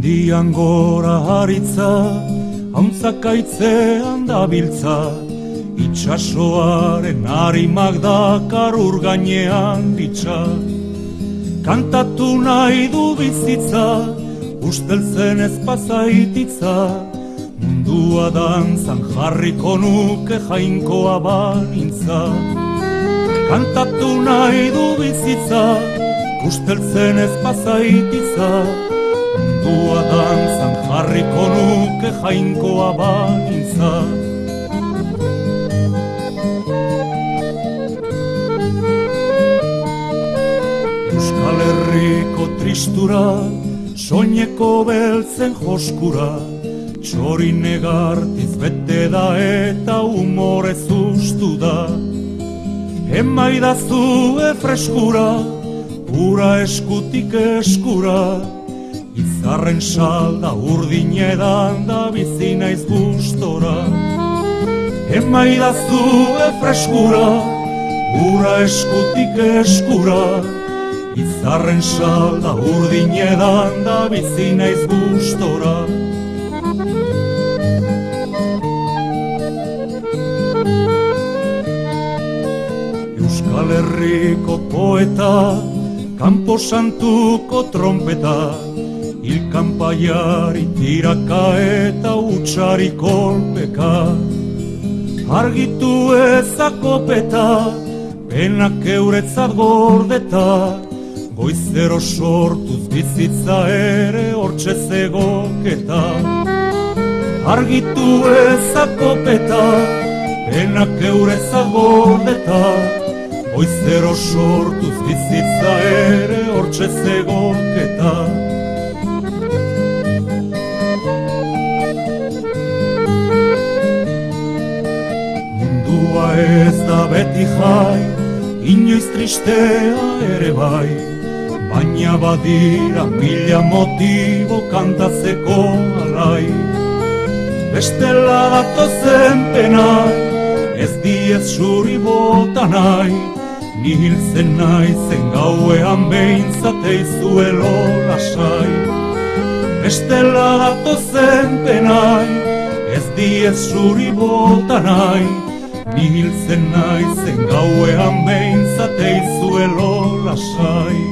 Mendian gora haritza, hauntzak aitzean dabiltza, itxasoaren harimak dakar urgainean ditza. Kantatu nahi du bizitza, usteltzen ez pasaititza, mundua danzan jarriko nuke jainkoa banintza. Kantatu nahi du bizitza, usteltzen ez pasaititza, mundua danzan jarriko nuke jainkoa banintza. Euskal Herriko tristura, soineko beltzen joskura, txori negartiz bete da eta umore zuztu da. Emaidazue freskura, ura eskutik eskura, izarren salda urdin edan da bizina izgustora. Emaidazue freskura, ura eskutik eskura, izarren salda urdin da bizina izgustora. Euskal Herriko poeta, Kampo Santuko trompeta, Ilkanpaiari tiraka eta utxari kolpeka. Argitu ezakopeta, penak euretzat gordeta, Goizero sortuz bizitza ere hortxe zegoketa. Argitu ezakopeta, penak eurezat gordeta, Goizero sortuz bizitza ere hortxe zegoketa. Ez da beti jai, inoiz tristea ere bai, baina badira mila motibo kantatzeko alai. Bestela datozen penai, ez diez zuri bota nahi, ni hiltzen nahi zen gauean behintzate izuelo lasai. Bestela datozen penai, ez diez zuri bota nahi, ni hiltzen nahi zen gauean izuelo lasai.